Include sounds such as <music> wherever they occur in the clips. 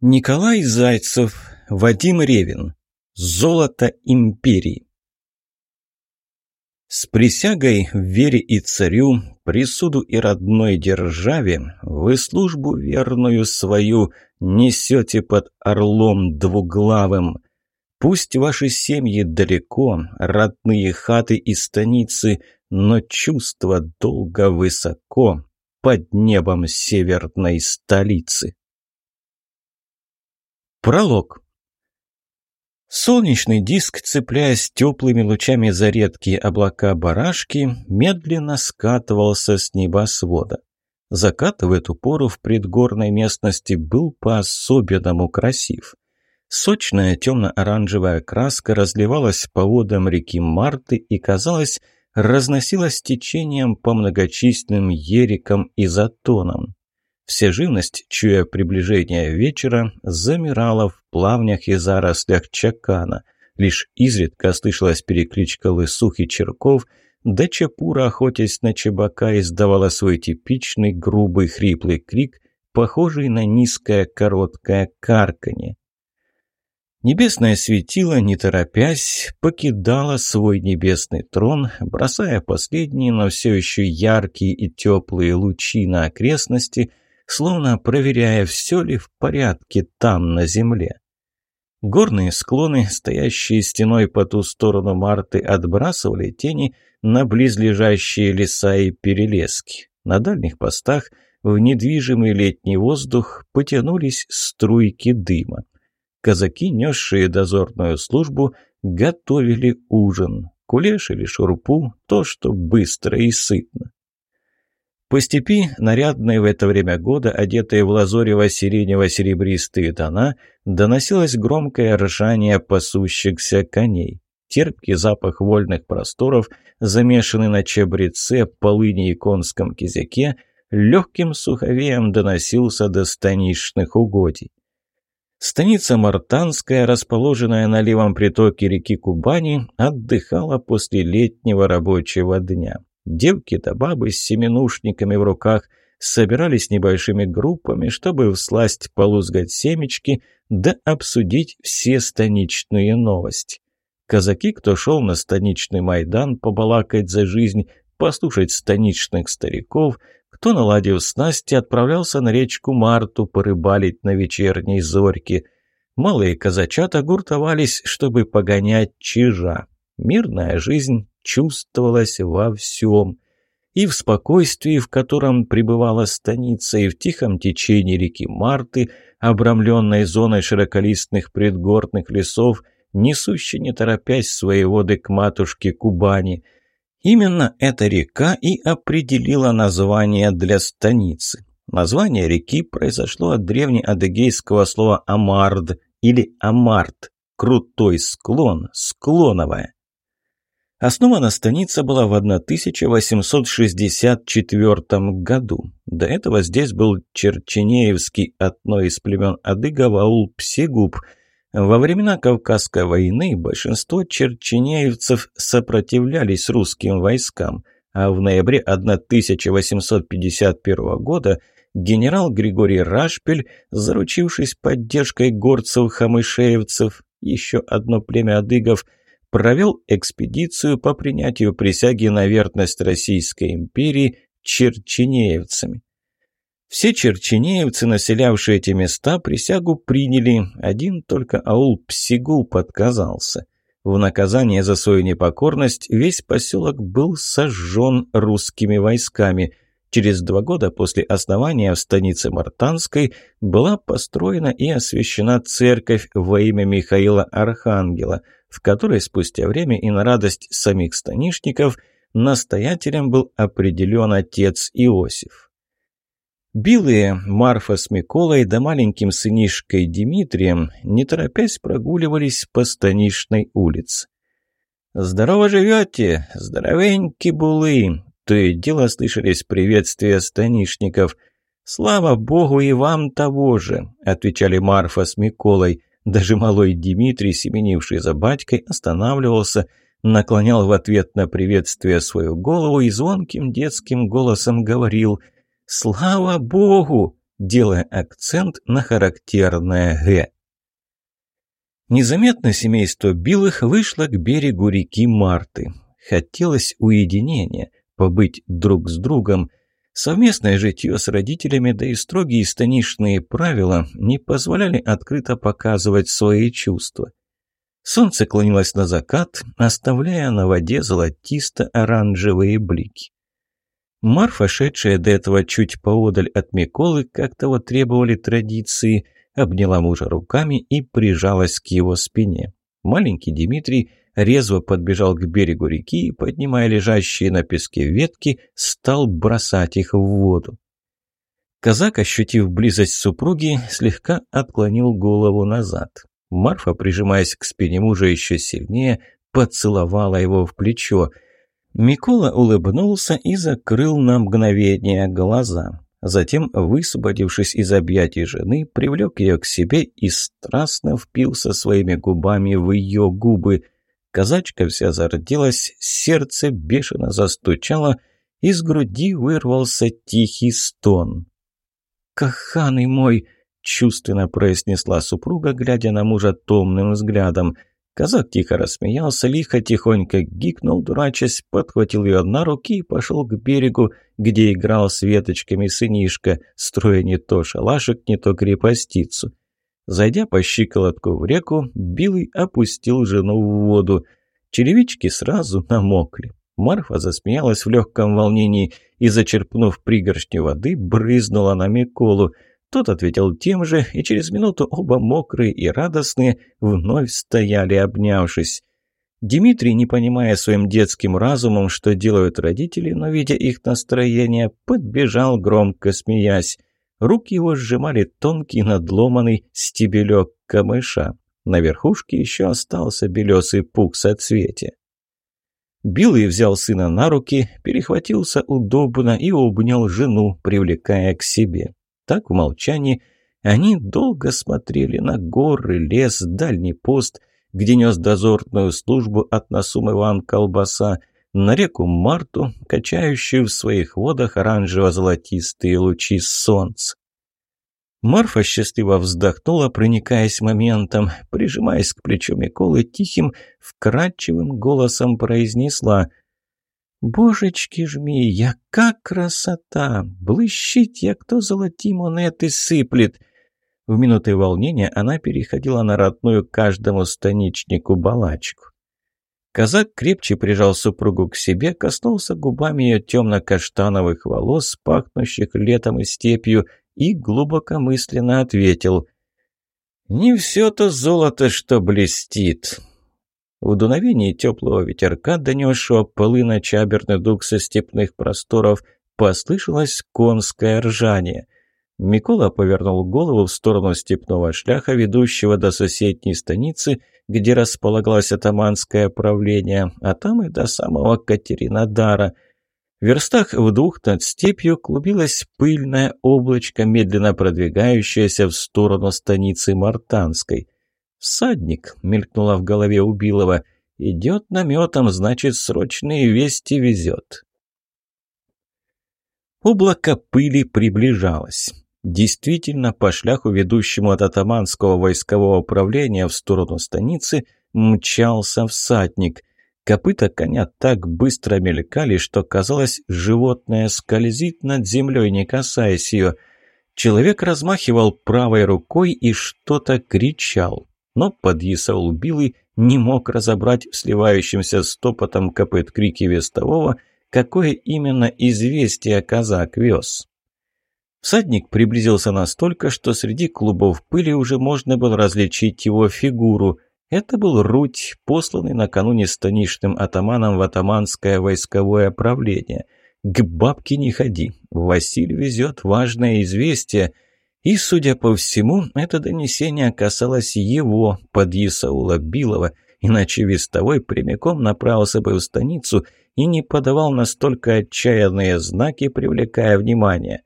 Николай Зайцев, Вадим Ревин. Золото империи. С присягой в вере и царю, присуду и родной державе, вы службу верную свою несете под орлом двуглавым. Пусть ваши семьи далеко, родные хаты и станицы, но чувство долго высоко под небом северной столицы. Пролог. Солнечный диск, цепляясь теплыми лучами за редкие облака барашки, медленно скатывался с небосвода. Закат в эту пору в предгорной местности был по-особенному красив. Сочная темно-оранжевая краска разливалась по водам реки Марты и, казалось, разносилась течением по многочисленным ерикам и затонам. Вся живность, чуя приближение вечера, замирала в плавнях и зарослях чакана. Лишь изредка слышалась перекличка лысух и черков, да чапура, охотясь на чебака, издавала свой типичный грубый хриплый крик, похожий на низкое короткое карканье. Небесное светило, не торопясь, покидало свой небесный трон, бросая последние, но все еще яркие и теплые лучи на окрестности – словно проверяя, все ли в порядке там, на земле. Горные склоны, стоящие стеной по ту сторону Марты, отбрасывали тени на близлежащие леса и перелески. На дальних постах в недвижимый летний воздух потянулись струйки дыма. Казаки, несшие дозорную службу, готовили ужин. Кулеш или шурпу – то, что быстро и сытно. По степи, нарядные в это время года, одетые в лазорево-сиренево-серебристые тона, доносилось громкое ржание пасущихся коней. Терпкий запах вольных просторов, замешанный на чабреце, полыни и конском кизяке, легким суховеем доносился до станичных угодий. Станица Мартанская, расположенная на левом притоке реки Кубани, отдыхала после летнего рабочего дня. Девки да бабы с семенушниками в руках собирались небольшими группами, чтобы всласть полузгать семечки да обсудить все станичные новости. Казаки, кто шел на станичный Майдан, побалакать за жизнь, послушать станичных стариков, кто, наладив снасти, отправлялся на речку Марту порыбалить на вечерней зорьке. Малые казачата гуртовались, чтобы погонять чижа. Мирная жизнь чувствовалась во всем. И в спокойствии, в котором пребывала станица, и в тихом течении реки Марты, обрамленной зоной широколистных предгорных лесов, несущей не торопясь свои воды к матушке Кубани. Именно эта река и определила название для станицы. Название реки произошло от древнеадыгейского слова «амард» или «амарт» – крутой склон, склоновая. Основана станица была в 1864 году. До этого здесь был Черченеевский, одно из племен Адыгов, аул Псигуб. Во времена Кавказской войны большинство черченеевцев сопротивлялись русским войскам, а в ноябре 1851 года генерал Григорий Рашпель, заручившись поддержкой горцев-хамышеевцев, еще одно племя адыгов – провел экспедицию по принятию присяги на верность Российской империи черченеевцами. Все черченеевцы, населявшие эти места, присягу приняли, один только аул Псигу подказался. В наказание за свою непокорность весь поселок был сожжен русскими войсками. Через два года после основания в станице Мартанской была построена и освящена церковь во имя Михаила Архангела – в которой спустя время и на радость самих станишников настоятелем был определен отец Иосиф. Билые Марфа с Миколой да маленьким сынишкой Дмитрием, не торопясь, прогуливались по станишной улице. «Здорово живете! Здоровеньки булы!» То и дело слышались приветствия станишников. «Слава Богу и вам того же!» — отвечали Марфа с Миколой. Даже малой Дмитрий, семенивший за батькой, останавливался, наклонял в ответ на приветствие свою голову и звонким детским голосом говорил «Слава Богу!» делая акцент на характерное «г». Незаметно семейство Билых вышло к берегу реки Марты. Хотелось уединения, побыть друг с другом. Совместное житье с родителями, да и строгие станичные правила не позволяли открыто показывать свои чувства. Солнце клонилось на закат, оставляя на воде золотисто-оранжевые блики. Марфа, шедшая до этого чуть поодаль от Миколы, как того требовали традиции – обняла мужа руками и прижалась к его спине. Маленький Дмитрий резво подбежал к берегу реки и, поднимая лежащие на песке ветки, стал бросать их в воду. Казак, ощутив близость супруги, слегка отклонил голову назад. Марфа, прижимаясь к спине мужа еще сильнее, поцеловала его в плечо. Микола улыбнулся и закрыл на мгновение глаза. Затем, высвободившись из объятий жены, привлек ее к себе и страстно впился своими губами в ее губы. Казачка вся зарделась, сердце бешено застучало, из груди вырвался тихий стон. «Каханый мой!» — чувственно произнесла супруга, глядя на мужа томным взглядом — Казак тихо рассмеялся, лихо тихонько гикнул, дурачась, подхватил ее на руки и пошел к берегу, где играл с веточками сынишка, строя не то шалашик, не то крепостицу. Зайдя по щиколотку в реку, Билый опустил жену в воду. Черевички сразу намокли. Марфа засмеялась в легком волнении и, зачерпнув пригоршню воды, брызнула на Миколу – тот ответил тем же, и через минуту оба мокрые и радостные вновь стояли, обнявшись. Дмитрий, не понимая своим детским разумом, что делают родители, но видя их настроение, подбежал, громко смеясь. Руки его сжимали тонкий надломанный стебелек камыша. На верхушке еще остался белесый пух соцветия. Билый взял сына на руки, перехватился удобно и обнял жену, привлекая к себе. Так в молчании они долго смотрели на горы, лес, дальний пост, где нес дозорную службу от Насум Иван Колбаса, на реку Марту, качающую в своих водах оранжево-золотистые лучи солнца. Марфа счастливо вздохнула, проникаясь моментом, прижимаясь к плечу Миколы, тихим, вкрадчивым голосом произнесла Божечки ж мій, яка красота! Блыщит, як то золоті монеты сыплет. В минуты волнения она переходила на родную каждому станичнику балачку. Казак крепче прижал супругу к себе, коснулся губами ее темно-каштановых волос, пахнущих летом и степью, и глубокомысленно ответил «Не все то золото, что блестит. В дуновении теплого ветерка, донесшего полы на чаберный дух со степных просторов, послышалось конское ржание. Микола повернул голову в сторону степного шляха, ведущего до соседней станицы, где располагалось атаманское правление, а там и до самого Катеринодара. В верстах в двух над степью клубилось пыльное облачко, медленно продвигающееся в сторону станицы Мартанской – «Всадник!» — мелькнула в голове у Билова. «Идет наметом, значит, срочные вести везет». Облако пыли приближалось. Действительно, по шляху, ведущему от атаманского войскового управления в сторону станицы, мчался всадник. Копыта коня так быстро мелькали, что, казалось, животное скользит над землей, не касаясь ее. Человек размахивал правой рукой и что-то кричал но подъясаул Билый не мог разобрать в сливающемся стопотом копыт крики вестового, какое именно известие казак вез. Всадник приблизился настолько, что среди клубов пыли уже можно было различить его фигуру. Это был Руть, посланный накануне станичным атаманом в атаманское войсковое правление. «К бабке не ходи, Василь везет важное известие», и, судя по всему, это донесение касалось его, подъясаула Билова, иначе Вестовой прямиком направился бы в станицу и не подавал настолько отчаянные знаки, привлекая внимание.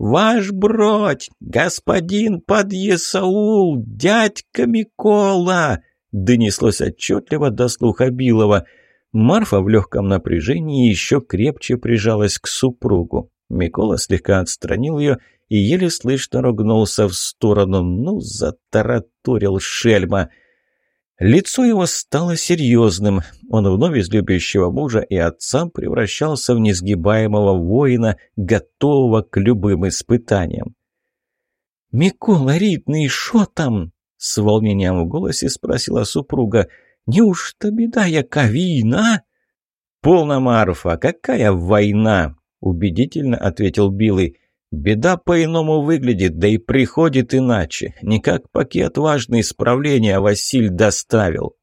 «Ваш бродь, господин подъясаул, дядька Микола!» донеслось отчетливо до слуха Билова. Марфа в легком напряжении еще крепче прижалась к супругу. Микола слегка отстранил ее и еле слышно ругнулся в сторону. Ну, затараторил шельма. Лицо его стало серьезным. Он вновь из любящего мужа и отца превращался в несгибаемого воина, готового к любым испытаниям. «Микола Ридный, шо там?» — с волнением в голосе спросила супруга. «Неужто беда яка війна?» «Полна, Марфа, какая война?» — убедительно ответил Билый. «Беда по-иному выглядит, да и приходит иначе. Не как пакет важный исправления Василь доставил».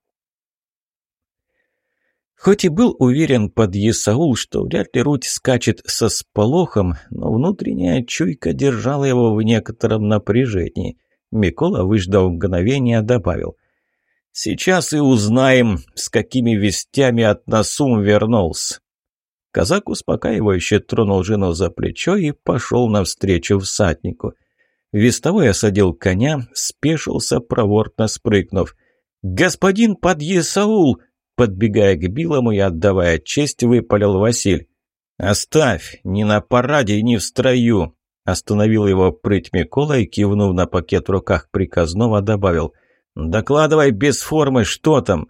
Хоть и был уверен под Есаул, что вряд ли Руть скачет со сполохом, но внутренняя чуйка держала его в некотором напряжении. Микола, выждав мгновение, добавил. «Сейчас и узнаем, с какими вестями от Насум вернулся». Казак успокаивающе тронул жену за плечо и пошел навстречу всаднику. Вестовой осадил коня, спешился, проворно спрыгнув. «Господин подъесаул!» Подбегая к Билому и отдавая честь, выпалил Василь. «Оставь! Ни на параде, ни в строю!» Остановил его прыть Микола и, кивнув на пакет в руках приказного, добавил. «Докладывай без формы, что там?»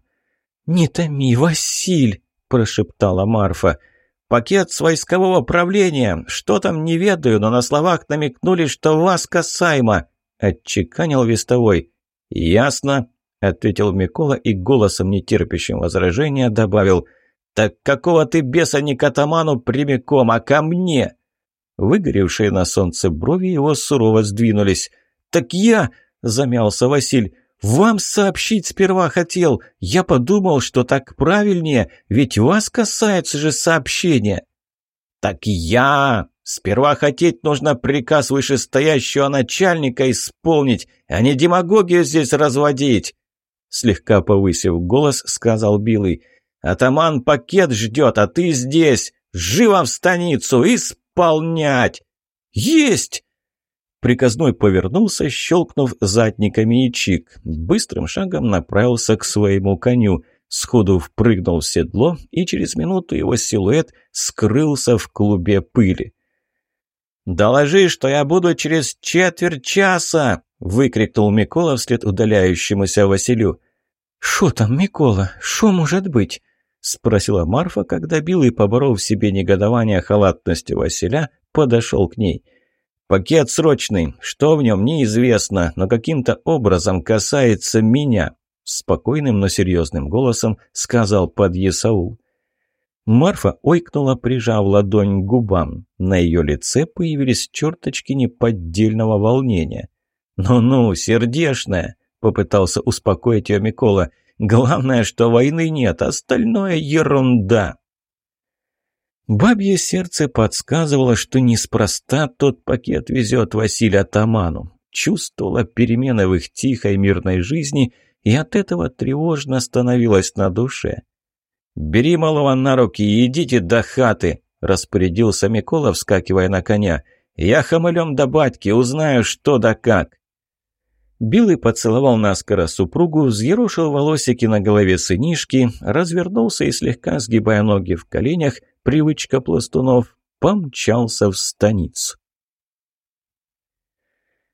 «Не томи, Василь!» – прошептала Марфа. «Пакет с войскового правления. Что там, не ведаю, но на словах намекнули, что вас касаемо!» – отчеканил вестовой. «Ясно!» — ответил Микола и голосом, нетерпящим возражения, добавил «Так какого ты беса не к атаману прямиком, а ко мне?» Выгоревшие на солнце брови его сурово сдвинулись. «Так я...» — замялся Василь. «Вам сообщить сперва хотел. Я подумал, что так правильнее, ведь вас касается же сообщения». «Так я...» Сперва хотеть нужно приказ вышестоящего начальника исполнить, а не демагогию здесь разводить. Слегка повысив голос, сказал Билый. «Атаман пакет ждет, а ты здесь! Живо в станицу! Исполнять!» «Есть!» Приказной повернулся, щелкнув задниками и чик. Быстрым шагом направился к своему коню. Сходу впрыгнул в седло, и через минуту его силуэт скрылся в клубе пыли. «Доложи, что я буду через четверть часа!» — выкрикнул Микола вслед удаляющемуся Василю. «Шо там, Микола? Шо может быть?» — спросила Марфа, когда Билый, поборов в себе негодование халатностью Василя, подошел к ней. «Пакет срочный. Что в нем, неизвестно, но каким-то образом касается меня», — спокойным, но серьезным голосом сказал подъесаул. Марфа ойкнула, прижав ладонь к губам. На ее лице появились черточки неподдельного волнения. «Ну-ну, сердешная!» — попытался успокоить ее Микола. «Главное, что войны нет, остальное ерунда!» Бабье сердце подсказывало, что неспроста тот пакет везет Василия Таману. Чувствовала перемены в их тихой мирной жизни, и от этого тревожно становилось на душе. «Бери малого на руки и идите до хаты», — распорядился Микола, вскакивая на коня. «Я хамылем до батьки, узнаю, что да как». Билый поцеловал наскоро супругу, взъерошил волосики на голове сынишки, развернулся и, слегка сгибая ноги в коленях, привычка пластунов, помчался в станицу.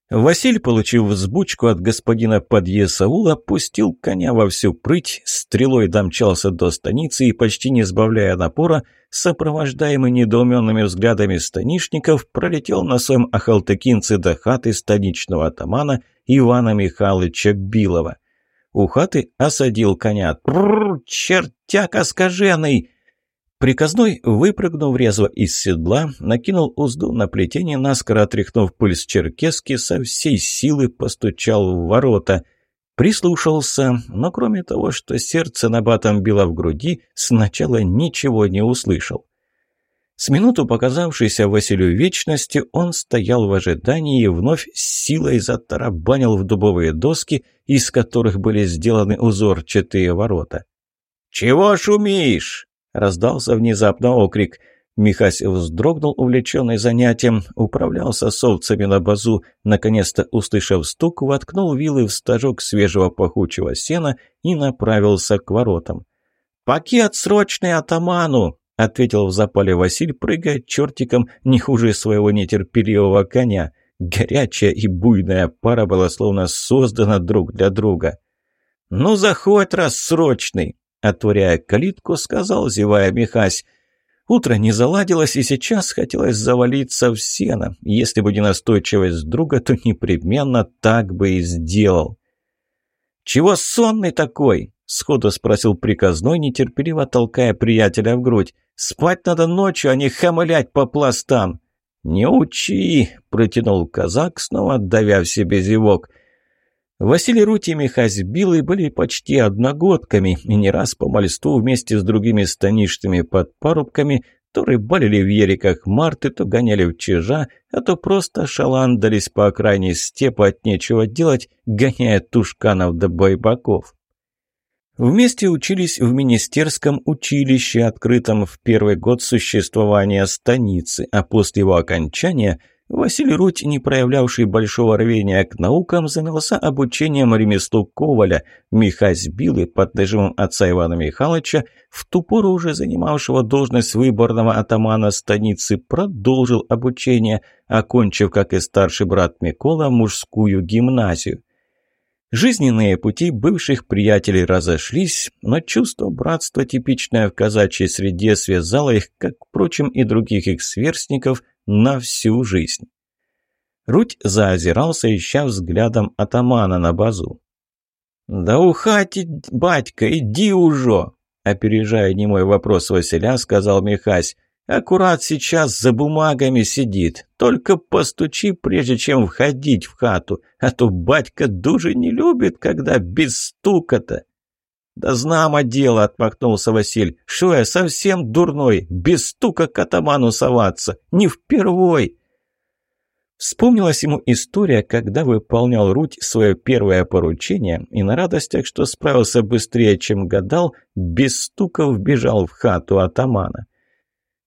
Василь, получив взбучку от господина Подъесаула, пустил коня во всю прыть, стрелой домчался до станицы и, почти не сбавляя напора, сопровождаемый недоуменными взглядами станишников, пролетел на своем ахалтыкинце до хаты станичного атамана Ивана Михайловича Билова. У хаты осадил коня. «Прррр, чертяка скаженый!» Приказной, выпрыгнув резво из седла, накинул узду на плетение, наскоро отряхнув пыль с черкески, со всей силы постучал в ворота. Прислушался, но кроме того, что сердце набатом било в груди, сначала ничего не услышал. С минуту показавшейся Василию вечности, он стоял в ожидании и вновь с силой затарабанил в дубовые доски, из которых были сделаны узорчатые ворота. «Чего шумишь?» Раздался внезапно окрик. Михась вздрогнул, увлеченный занятием, управлялся с на базу, наконец-то, услышав стук, воткнул вилы в стажок свежего пахучего сена и направился к воротам. «Пакет срочный атаману!» — ответил в запале Василь, прыгая чертиком не хуже своего нетерпеливого коня. Горячая и буйная пара была словно создана друг для друга. «Ну, заходь, рассрочный!» Отворяя калитку, сказал, зевая Михась. Утро не заладилось, и сейчас хотелось завалиться в сено. Если бы не настойчивость друга, то непременно так бы и сделал. «Чего сонный такой?» — сходу спросил приказной, нетерпеливо толкая приятеля в грудь. «Спать надо ночью, а не хамылять по пластам!» «Не учи!» — протянул казак, снова давя в себе зевок. Василий Рути и Михась Билый были почти одногодками и не раз по мальству вместе с другими станичными подпарубками то рыбалили в ериках марты, то гоняли в чижа, а то просто шаландались по окраине степа от нечего делать, гоняя тушканов до бойбаков. Вместе учились в министерском училище, открытом в первый год существования станицы, а после его окончания Василий Руть, не проявлявший большого рвения к наукам, занялся обучением ремеслу коваля. Михась Билый под нажимом отца Ивана Михайловича, в ту пору уже занимавшего должность выборного атамана станицы, продолжил обучение, окончив, как и старший брат Микола, мужскую гимназию. Жизненные пути бывших приятелей разошлись, но чувство братства, типичное в казачьей среде, связало их, как, впрочем, и других их сверстников, на всю жизнь. Руть заозирался, ища взглядом атамана на базу. «Да ухати, батька, иди уже!» Опережая немой вопрос Василя, сказал Михась. Аккурат сейчас за бумагами сидит. Только постучи, прежде чем входить в хату, а то батька дуже не любит, когда без стука-то». «Да знамо дело», — отмахнулся Василь. «Шо я совсем дурной, без стука к атаману соваться? Не впервой!» Вспомнилась ему история, когда выполнял Руть свое первое поручение и на радостях, что справился быстрее, чем гадал, без стука вбежал в хату атамана.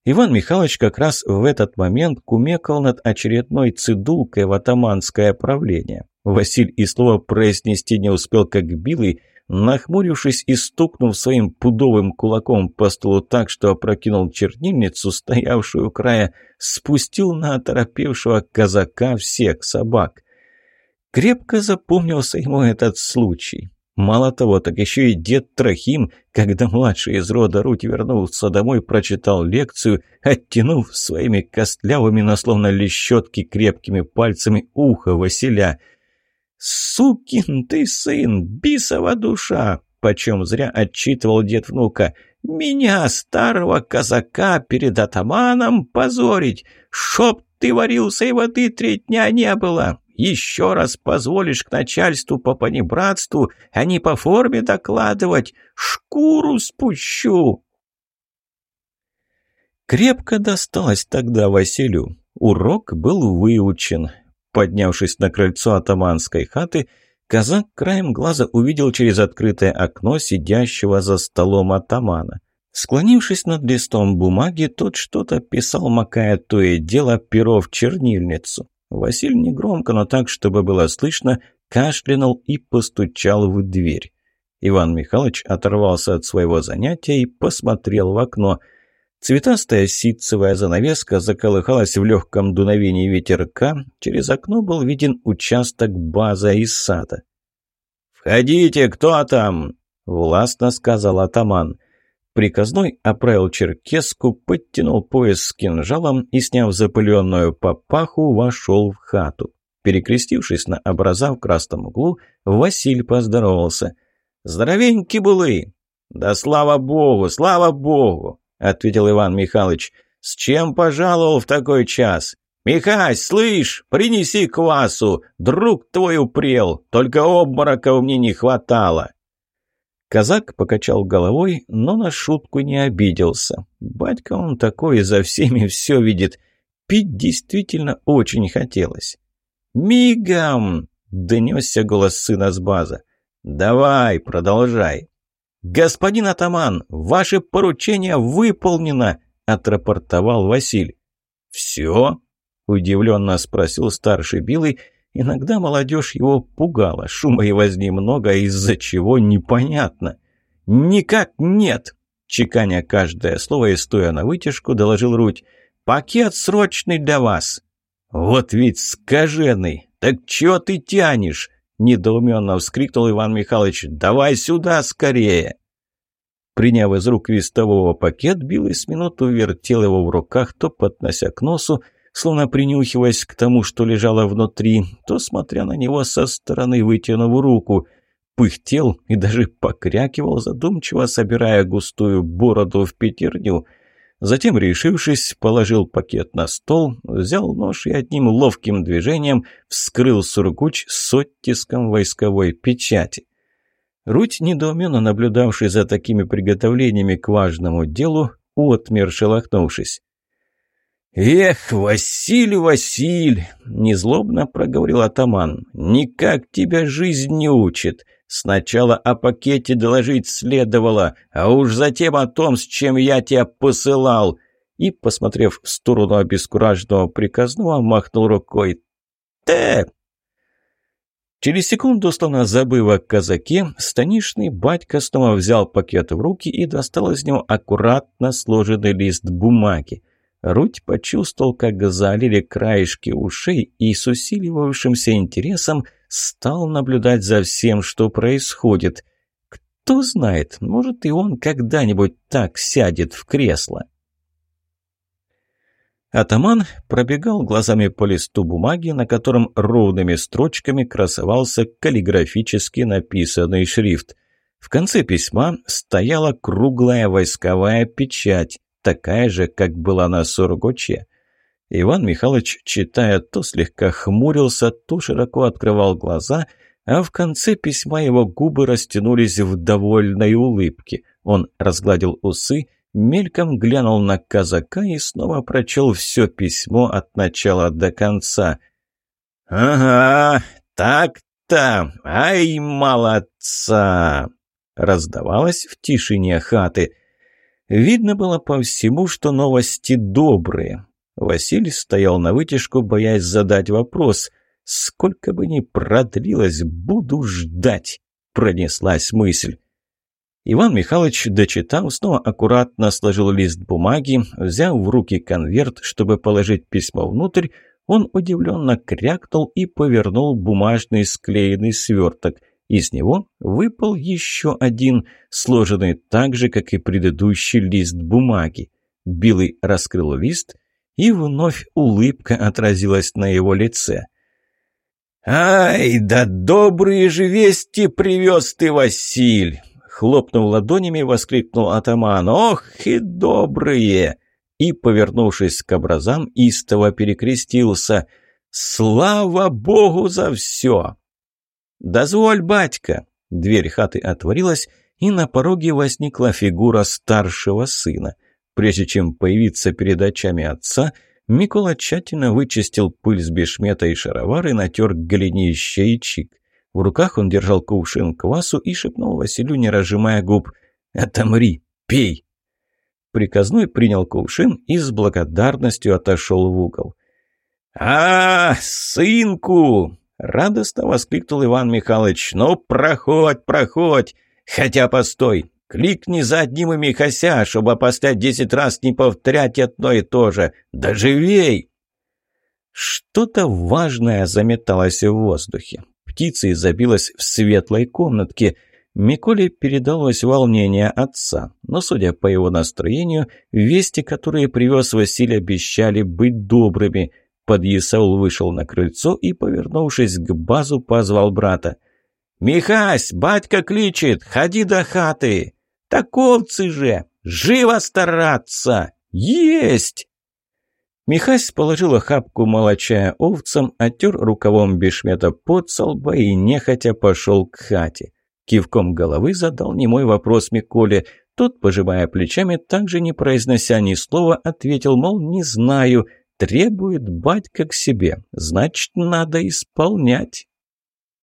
Иван Михайлович как раз в этот момент кумекал над очередной цидулкой в атаманское правление. Василь и слова произнести не успел, как Билый, нахмурившись и стукнув своим пудовым кулаком по столу так, что опрокинул чернильницу, стоявшую у края, спустил на оторопевшего казака всех собак. Крепко запомнился ему этот случай. Мало того, так еще и дед Трохим, когда младший из рода Руть вернулся домой, прочитал лекцию, оттянув своими костлявыми, но словно лещетки крепкими пальцами ухо Василя. «Сукин ты сын, бисова душа!» Почем зря отчитывал дед внука. «Меня, старого казака, перед атаманом позорить! Чтоб ты варился и воды три дня не было! Еще раз позволишь к начальству по понебратству, а не по форме докладывать, шкуру спущу!» Крепко досталось тогда Василю. Урок был выучен. Поднявшись на крыльцо атаманской хаты, казак краем глаза увидел через открытое окно сидящего за столом атамана. Склонившись над листом бумаги, тот что-то писал, макая то и дело перо в чернильницу. Василь негромко, но так, чтобы было слышно, кашлянул и постучал в дверь. Иван Михайлович оторвался от своего занятия и посмотрел в окно. Цветастая ситцевая занавеска заколыхалась в легком дуновении ветерка. Через окно был виден участок база и сада. «Входите, кто там?» — властно сказал атаман. Приказной оправил черкеску, подтянул пояс с кинжалом и, сняв запыленную папаху, вошел в хату. Перекрестившись на образа в красном углу, Василь поздоровался. «Здоровеньки были!» «Да слава богу, слава богу!» — ответил Иван Михайлович. «С чем пожаловал в такой час? Михась, слышь, принеси квасу, друг твой упрел, только обмороков мне не хватало!» Казак покачал головой, но на шутку не обиделся. Батька он такой, за всеми <laughs> все видит. Пить действительно очень хотелось. «Мигом!» — донесся голос сына с база. «Давай, продолжай!» «Господин атаман, ваше поручение выполнено!» — отрапортовал Василь. «Все?» — удивленно спросил старший Билый, — Иногда молодежь его пугала, шума и возни много, из-за чего непонятно. «Никак нет!» Чеканя каждое слово и стоя на вытяжку, доложил Руть. «Пакет срочный для вас!» «Вот ведь скаженый! Так чё ты тянешь?» – недоуменно вскрикнул Иван Михайлович. «Давай сюда скорее!» Приняв из рук вестового пакет, Билый с минуту вертел его в руках, то поднося к носу, словно принюхиваясь к тому, что лежало внутри, то смотря на него со стороны, вытянув руку. Пыхтел и даже покрякивал, задумчиво собирая густую бороду в пятерню – Затем, решившись, положил пакет на стол, взял нож и одним ловким движением вскрыл сургуч с оттиском войсковой печати. Руть, недоуменно наблюдавший за такими приготовлениями к важному делу, отмер, шелохнувшись. «Эх, Василь, Василь!» — незлобно проговорил атаман. «Никак тебя жизнь не учит. Сначала о пакете доложить следовало, а уж затем о том, с чем я тебя посылал». И, посмотрев в сторону обескураженного приказного, махнул рукой. «Тэ!» Через секунду, словно забыв о казаке, станишный батька снова взял пакет в руки и достал из него аккуратно сложенный лист бумаги. Руть почувствовал, как залили краешки ушей и с усиливавшимся интересом стал наблюдать за всем, что происходит. Кто знает, может и он когда-нибудь так сядет в кресло. Атаман пробегал глазами по листу бумаги, на котором ровными строчками красовался каллиграфически написанный шрифт. В конце письма стояла круглая войсковая печать, такая же, как была на Сургуче. Иван Михайлович, читая, то слегка хмурился, то широко открывал глаза, а в конце письма его губы растянулись в довольной улыбке. Он разгладил усы, мельком глянул на казака и снова прочел все письмо от начала до конца. «Ага, так-то! Ай, молодца!» раздавалось в тишине хаты. Видно было по всему, что новости добрые. Василий стоял на вытяжку, боясь задать вопрос. «Сколько бы ни продлилось, буду ждать!» — пронеслась мысль. Иван Михайлович, дочитав, снова аккуратно сложил лист бумаги, взяв в руки конверт, чтобы положить письмо внутрь, он удивленно крякнул и повернул бумажный склеенный сверток. Из него выпал еще один, сложенный так же, как и предыдущий лист бумаги. Билый раскрыл лист — и вновь улыбка отразилась на его лице. «Ай, да добрые же вести привез ты, Василь!» Хлопнув ладонями, воскликнул атаман. «Ох и добрые!» И, повернувшись к образам, истово перекрестился. «Слава Богу за все!» «Дозволь, батька!» Дверь хаты отворилась, и на пороге возникла фигура старшего сына – Прежде чем появиться перед очами отца, Микола тщательно вычистил пыль с бешмета и шаровары, натер голенище и чик. В руках он держал кувшин квасу и шепнул Василю, не разжимая губ, «Отомри, пей!» Приказной принял кувшин и с благодарностью отошел в угол. «А, сынку!» — радостно воскликнул Иван Михайлович. «Ну, проходь, проходь! Хотя постой, Кликни за одним и Михася, чтобы поставить десять раз не повторять одно и то же. Да живей!» Что-то важное заметалось в воздухе. Птица забилась в светлой комнатке. Миколе передалось волнение отца, но, судя по его настроению, вести, которые привез Василий, обещали быть добрыми. Подъясаул вышел на крыльцо и, повернувшись к базу, позвал брата. «Михась, батька кличет, ходи до хаты!» Так овцы же! Живо стараться! Есть!» Михась положил охапку молочая овцам, оттер рукавом бешмета под солба и нехотя пошел к хате. Кивком головы задал немой вопрос Миколе. Тот, пожимая плечами, также не произнося ни слова, ответил, мол, не знаю, требует батька к себе, значит, надо исполнять.